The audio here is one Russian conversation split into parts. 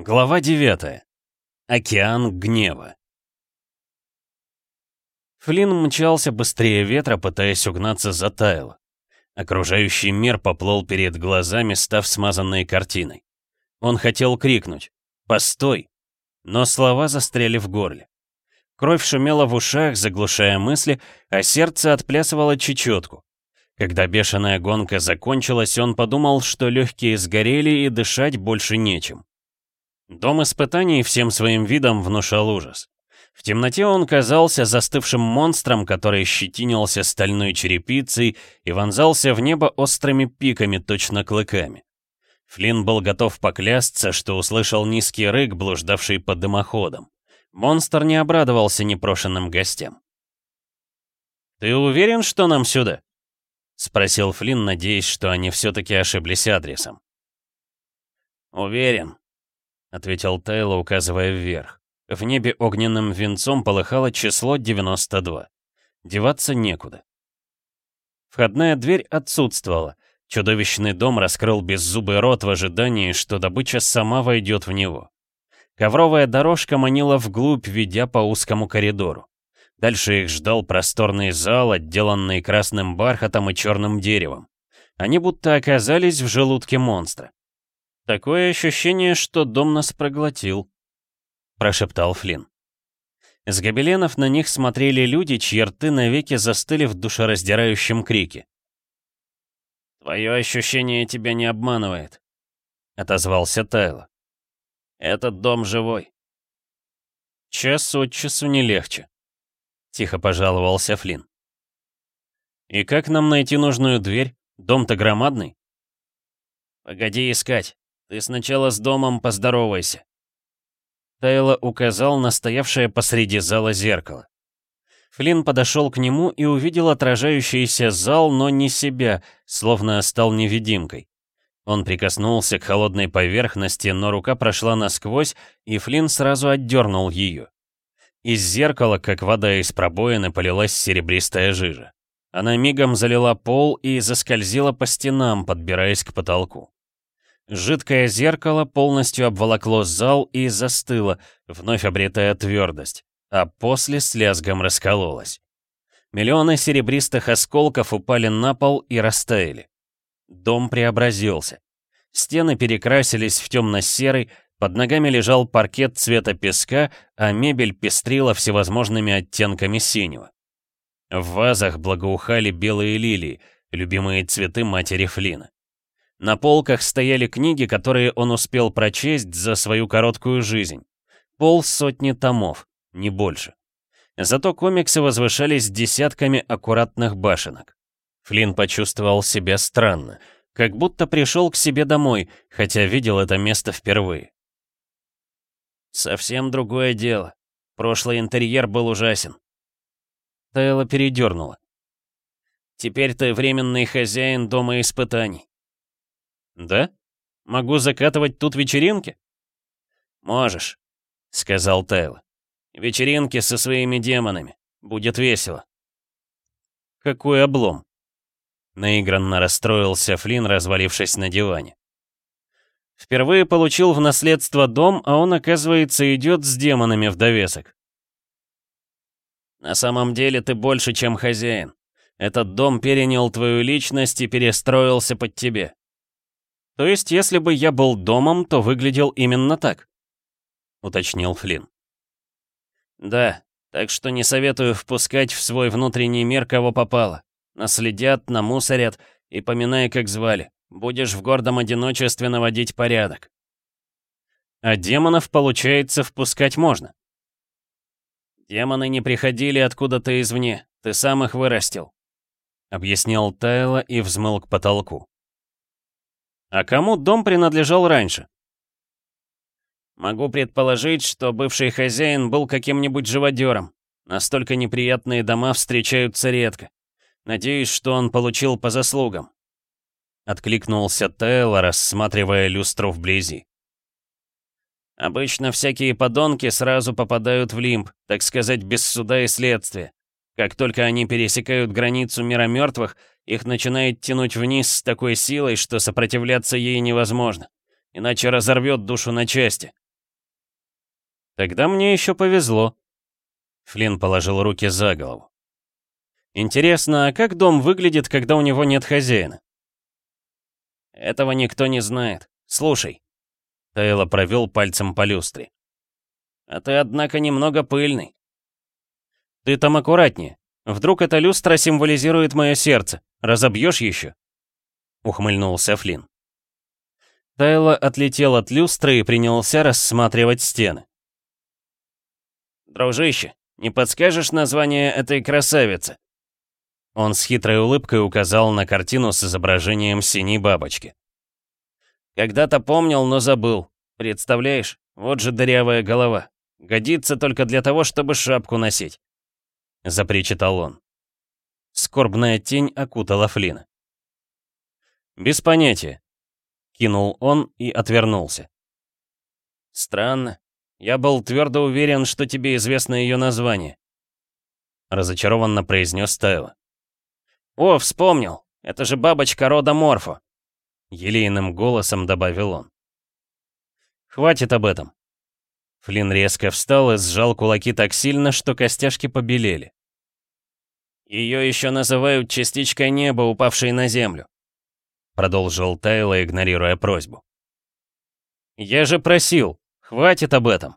Глава 9. Океан гнева. Флин мчался быстрее ветра, пытаясь угнаться за Тайло. Окружающий мир поплыл перед глазами, став смазанной картиной. Он хотел крикнуть «Постой!», но слова застряли в горле. Кровь шумела в ушах, заглушая мысли, а сердце отплясывало чечетку. Когда бешеная гонка закончилась, он подумал, что легкие сгорели и дышать больше нечем. Дом испытаний всем своим видом внушал ужас. В темноте он казался застывшим монстром, который щетинился стальной черепицей и вонзался в небо острыми пиками, точно клыками. Флинн был готов поклясться, что услышал низкий рык, блуждавший под дымоходом. Монстр не обрадовался непрошенным гостям. «Ты уверен, что нам сюда?» — спросил Флинн, надеясь, что они все-таки ошиблись адресом. «Уверен», — ответил Тайло, указывая вверх. В небе огненным венцом полыхало число 92. Деваться некуда. Входная дверь отсутствовала. Чудовищный дом раскрыл беззубый рот в ожидании, что добыча сама войдет в него. Ковровая дорожка манила вглубь, ведя по узкому коридору. Дальше их ждал просторный зал, отделанный красным бархатом и черным деревом. Они будто оказались в желудке монстра. «Такое ощущение, что дом нас проглотил», — прошептал Флинн. С гобеленов на них смотрели люди, чьи рты навеки застыли в душераздирающем крике. «Твое ощущение тебя не обманывает», — отозвался Тайло. «Этот дом живой». «Час от часу не легче», — тихо пожаловался Флинн. «И как нам найти нужную дверь? Дом-то громадный». «Погоди искать. Ты сначала с домом поздоровайся. Тайло указал на стоявшее посреди зала зеркало. Флинн подошел к нему и увидел отражающийся зал, но не себя, словно стал невидимкой. Он прикоснулся к холодной поверхности, но рука прошла насквозь, и Флинн сразу отдернул ее. Из зеркала, как вода из пробоины, полилась серебристая жижа. Она мигом залила пол и заскользила по стенам, подбираясь к потолку. Жидкое зеркало полностью обволокло зал и застыло, вновь обретая твердость, а после с лязгом раскололось. Миллионы серебристых осколков упали на пол и растаяли. Дом преобразился. Стены перекрасились в темно-серый, под ногами лежал паркет цвета песка, а мебель пестрила всевозможными оттенками синего. В вазах благоухали белые лилии, любимые цветы матери Флина. На полках стояли книги, которые он успел прочесть за свою короткую жизнь. Пол сотни томов, не больше. Зато комиксы возвышались десятками аккуратных башенок. Флинн почувствовал себя странно, как будто пришел к себе домой, хотя видел это место впервые. «Совсем другое дело. Прошлый интерьер был ужасен». Тайла передернула. «Теперь ты временный хозяин дома испытаний. «Да? Могу закатывать тут вечеринки?» «Можешь», — сказал Тейл. «Вечеринки со своими демонами. Будет весело». «Какой облом!» Наигранно расстроился Флинн, развалившись на диване. Впервые получил в наследство дом, а он, оказывается, идет с демонами в довесок. На самом деле ты больше, чем хозяин. Этот дом перенял твою личность и перестроился под тебе. То есть, если бы я был домом, то выглядел именно так, уточнил Флинн. Да, так что не советую впускать в свой внутренний мир кого попало. Наследят, намусорят и поминая, как звали. Будешь в гордом одиночестве наводить порядок. А демонов, получается, впускать можно. Демоны не приходили откуда-то извне, ты сам их вырастил, объяснил Тайло и взмыл к потолку. А кому дом принадлежал раньше? Могу предположить, что бывший хозяин был каким-нибудь живодером. Настолько неприятные дома встречаются редко. Надеюсь, что он получил по заслугам. Откликнулся Тейлор, рассматривая люстру вблизи. Обычно всякие подонки сразу попадают в лимб, так сказать, без суда и следствия. Как только они пересекают границу мира мертвых, их начинает тянуть вниз с такой силой, что сопротивляться ей невозможно. Иначе разорвет душу на части. Тогда мне еще повезло. Флинн положил руки за голову. Интересно, а как дом выглядит, когда у него нет хозяина? Этого никто не знает. Слушай. Тейла провел пальцем по люстре. А ты, однако, немного пыльный. Ты там аккуратнее. Вдруг эта люстра символизирует мое сердце. Разобьешь еще?» Ухмыльнулся Флинн. Тайло отлетел от люстры и принялся рассматривать стены. «Дружище, не подскажешь название этой красавицы?» Он с хитрой улыбкой указал на картину с изображением синей бабочки. «Когда-то помнил, но забыл. Представляешь, вот же дырявая голова. Годится только для того, чтобы шапку носить. — запричитал он. Скорбная тень окутала Флина. «Без понятия», — кинул он и отвернулся. «Странно. Я был твердо уверен, что тебе известно ее название», — разочарованно произнес Тайло. «О, вспомнил! Это же бабочка рода Морфо!» — елейным голосом добавил он. «Хватит об этом. Флин резко встал и сжал кулаки так сильно, что костяшки побелели. «Ее еще называют частичкой неба, упавшей на землю», продолжил Тайло, игнорируя просьбу. «Я же просил, хватит об этом»,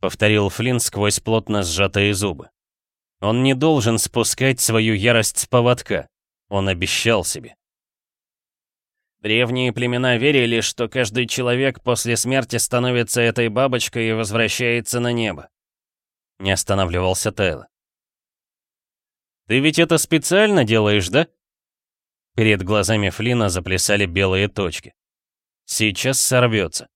повторил Флин сквозь плотно сжатые зубы. Он не должен спускать свою ярость с поводка. Он обещал себе. Древние племена верили, что каждый человек после смерти становится этой бабочкой и возвращается на небо. Не останавливался Тейлор. «Ты ведь это специально делаешь, да?» Перед глазами Флина заплясали белые точки. «Сейчас сорвется».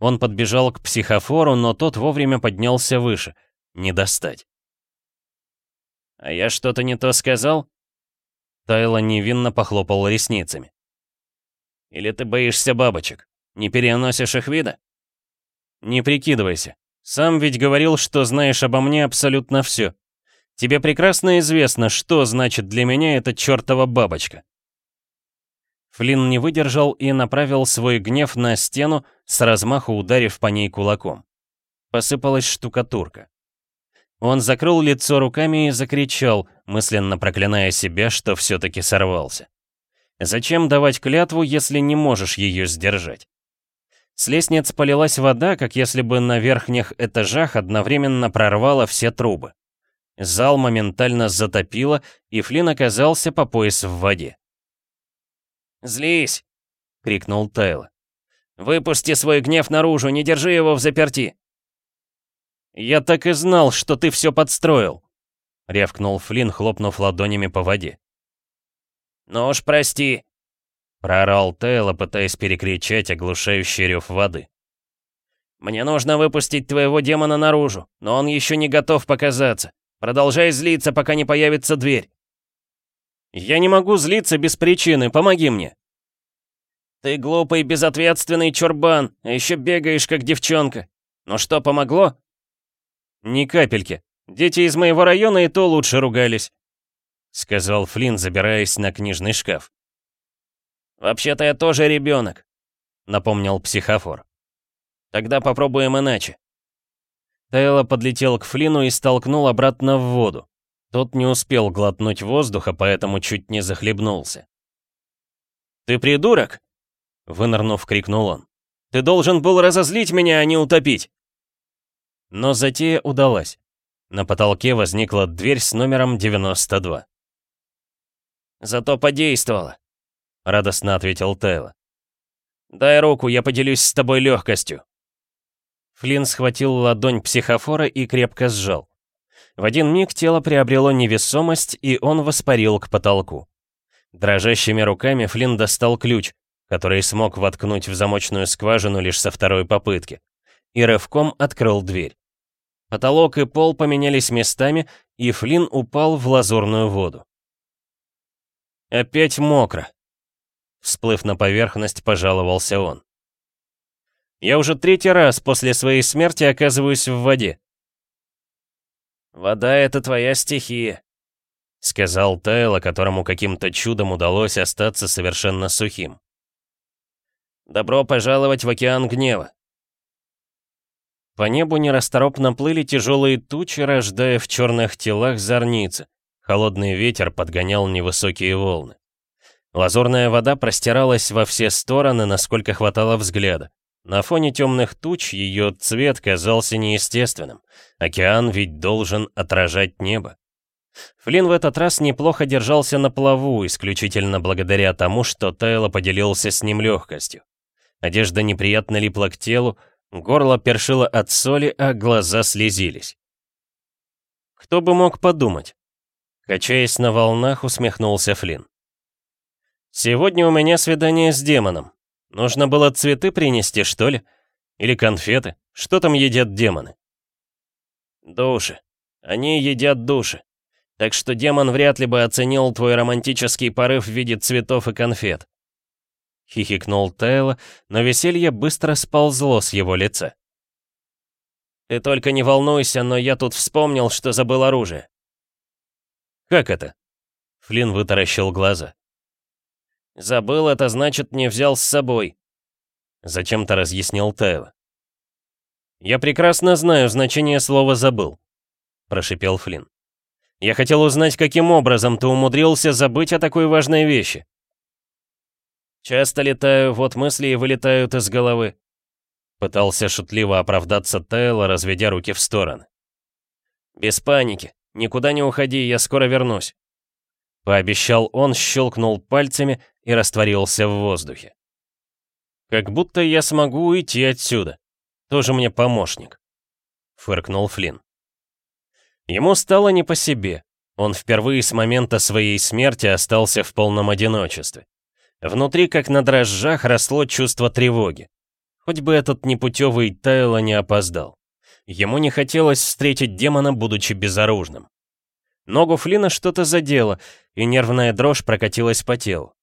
Он подбежал к психофору, но тот вовремя поднялся выше. Не достать. «А я что-то не то сказал?» Тайло невинно похлопал ресницами. Или ты боишься бабочек? Не переносишь их вида? Не прикидывайся. Сам ведь говорил, что знаешь обо мне абсолютно все. Тебе прекрасно известно, что значит для меня эта чертова бабочка. Флинн не выдержал и направил свой гнев на стену, с размаху ударив по ней кулаком. Посыпалась штукатурка. Он закрыл лицо руками и закричал, мысленно проклиная себя, что все-таки сорвался. Зачем давать клятву, если не можешь ее сдержать? С лестниц полилась вода, как если бы на верхних этажах одновременно прорвало все трубы. Зал моментально затопило, и Флинн оказался по пояс в воде. «Злись!» — крикнул Тайло. «Выпусти свой гнев наружу, не держи его в заперти!» «Я так и знал, что ты все подстроил!» — рявкнул Флинн, хлопнув ладонями по воде. «Ну уж прости», — прорал Тейла, пытаясь перекричать оглушающий рев воды. «Мне нужно выпустить твоего демона наружу, но он еще не готов показаться. Продолжай злиться, пока не появится дверь». «Я не могу злиться без причины, помоги мне!» «Ты глупый, безответственный чурбан, а еще бегаешь, как девчонка. Ну что, помогло?» «Ни капельки. Дети из моего района и то лучше ругались. — сказал Флинн, забираясь на книжный шкаф. «Вообще-то я тоже ребенок», — напомнил психофор. «Тогда попробуем иначе». Тайло подлетел к Флину и столкнул обратно в воду. Тот не успел глотнуть воздуха, поэтому чуть не захлебнулся. «Ты придурок!» — вынырнув, крикнул он. «Ты должен был разозлить меня, а не утопить!» Но затея удалась. На потолке возникла дверь с номером 92. Зато подействовало», — радостно ответил Тейло. «Дай руку, я поделюсь с тобой легкостью». Флинн схватил ладонь психофора и крепко сжал. В один миг тело приобрело невесомость, и он воспарил к потолку. Дрожащими руками Флинн достал ключ, который смог воткнуть в замочную скважину лишь со второй попытки, и рывком открыл дверь. Потолок и пол поменялись местами, и Флинн упал в лазурную воду. «Опять мокро!» Всплыв на поверхность, пожаловался он. «Я уже третий раз после своей смерти оказываюсь в воде». «Вода — это твоя стихия», — сказал Тайло, которому каким-то чудом удалось остаться совершенно сухим. «Добро пожаловать в океан гнева». По небу нерасторопно плыли тяжелые тучи, рождая в черных телах зорницы. Холодный ветер подгонял невысокие волны. Лазурная вода простиралась во все стороны, насколько хватало взгляда. На фоне темных туч ее цвет казался неестественным. Океан ведь должен отражать небо. Флинн в этот раз неплохо держался на плаву, исключительно благодаря тому, что Тайло поделился с ним легкостью. Одежда неприятно липла к телу, горло першило от соли, а глаза слезились. Кто бы мог подумать, Качаясь на волнах, усмехнулся Флинн. «Сегодня у меня свидание с демоном. Нужно было цветы принести, что ли? Или конфеты? Что там едят демоны?» «Души. Они едят души. Так что демон вряд ли бы оценил твой романтический порыв в виде цветов и конфет». Хихикнул Тайло, но веселье быстро сползло с его лица. «Ты только не волнуйся, но я тут вспомнил, что забыл оружие. «Как это?» Флинн вытаращил глаза. «Забыл, это значит, не взял с собой», — зачем-то разъяснил Тайло. «Я прекрасно знаю значение слова «забыл», — прошипел Флинн. «Я хотел узнать, каким образом ты умудрился забыть о такой важной вещи». «Часто летаю, вот мысли и вылетают из головы», — пытался шутливо оправдаться Тайло, разведя руки в стороны. «Без паники. Никуда не уходи, я скоро вернусь!» Пообещал он, щелкнул пальцами и растворился в воздухе. «Как будто я смогу уйти отсюда. Тоже мне помощник», — фыркнул Флинн. Ему стало не по себе. Он впервые с момента своей смерти остался в полном одиночестве. Внутри, как на дрожжах, росло чувство тревоги. Хоть бы этот непутевый Тайло не опоздал. Ему не хотелось встретить демона, будучи безоружным. Ногу Флина что-то задело, и нервная дрожь прокатилась по телу.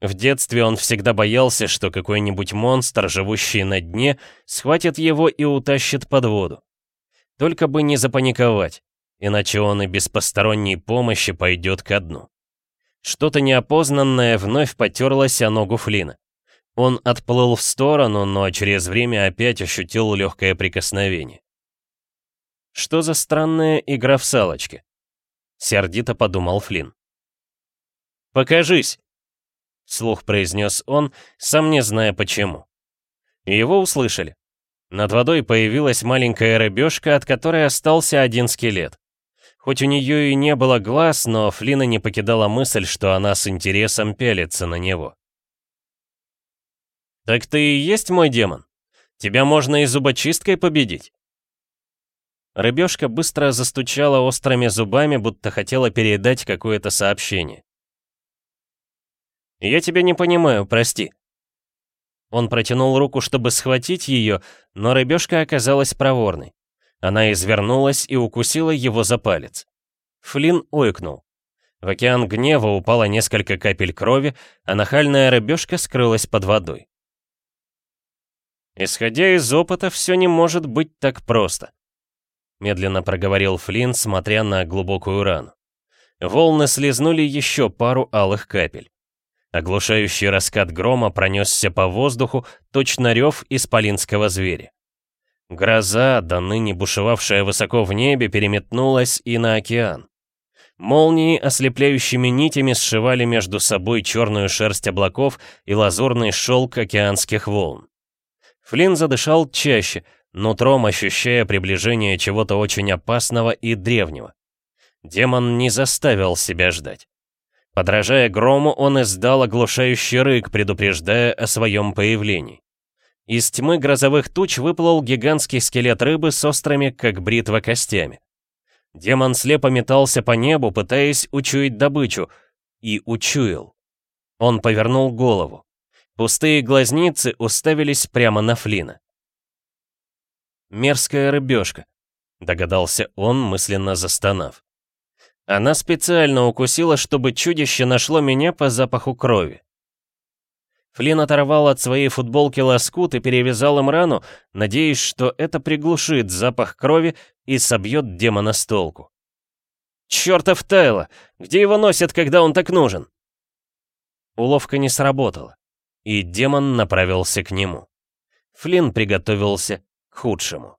В детстве он всегда боялся, что какой-нибудь монстр, живущий на дне, схватит его и утащит под воду. Только бы не запаниковать, иначе он и без посторонней помощи пойдет ко дну. Что-то неопознанное вновь потерлось о ногу Флина. Он отплыл в сторону, но через время опять ощутил легкое прикосновение. Что за странная игра в салочки? Сердито подумал Флинн. «Покажись!» — слух произнес он, сам не зная почему. Его услышали. Над водой появилась маленькая рыбешка, от которой остался один скелет. Хоть у нее и не было глаз, но Флина не покидала мысль, что она с интересом пялится на него. «Так ты и есть мой демон? Тебя можно и зубочисткой победить?» Рыбешка быстро застучала острыми зубами, будто хотела передать какое-то сообщение. «Я тебя не понимаю, прости». Он протянул руку, чтобы схватить ее, но рыбешка оказалась проворной. Она извернулась и укусила его за палец. Флинн ойкнул. В океан гнева упало несколько капель крови, а нахальная рыбешка скрылась под водой. Исходя из опыта, все не может быть так просто. — медленно проговорил Флинн, смотря на глубокую рану. Волны слезнули еще пару алых капель. Оглушающий раскат грома пронесся по воздуху, точно рев исполинского зверя. Гроза, до ныне бушевавшая высоко в небе, переметнулась и на океан. Молнии ослепляющими нитями сшивали между собой черную шерсть облаков и лазурный шелк океанских волн. Флинн задышал чаще — нутром ощущая приближение чего-то очень опасного и древнего. Демон не заставил себя ждать. Подражая грому, он издал оглушающий рык, предупреждая о своем появлении. Из тьмы грозовых туч выплыл гигантский скелет рыбы с острыми, как бритва, костями. Демон слепо метался по небу, пытаясь учуять добычу, и учуял. Он повернул голову. Пустые глазницы уставились прямо на Флина мерзкая рыбешка», — догадался он, мысленно застонав. «Она специально укусила, чтобы чудище нашло меня по запаху крови». Флин оторвал от своей футболки лоскут и перевязал им рану, надеясь, что это приглушит запах крови и собьет демона с толку. «Чертов Тайло! Где его носят, когда он так нужен?» Уловка не сработала, и демон направился к нему. Флин приготовился худшему.